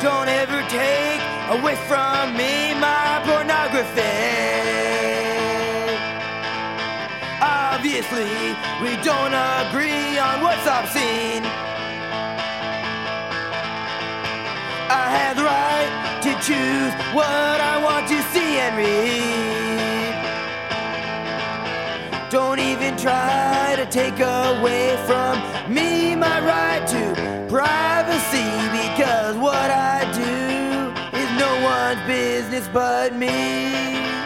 Don't ever take away from me my pornography. Obviously, we don't agree on what's obscene. I have the right to choose what I want to see and read. Don't even try to take away from me my right to privacy is but me.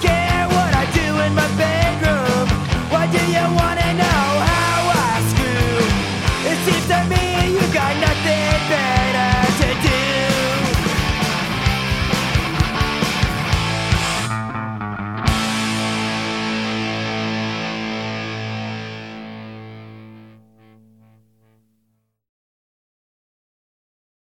care what I do in my bedroom? Why do you wanna know?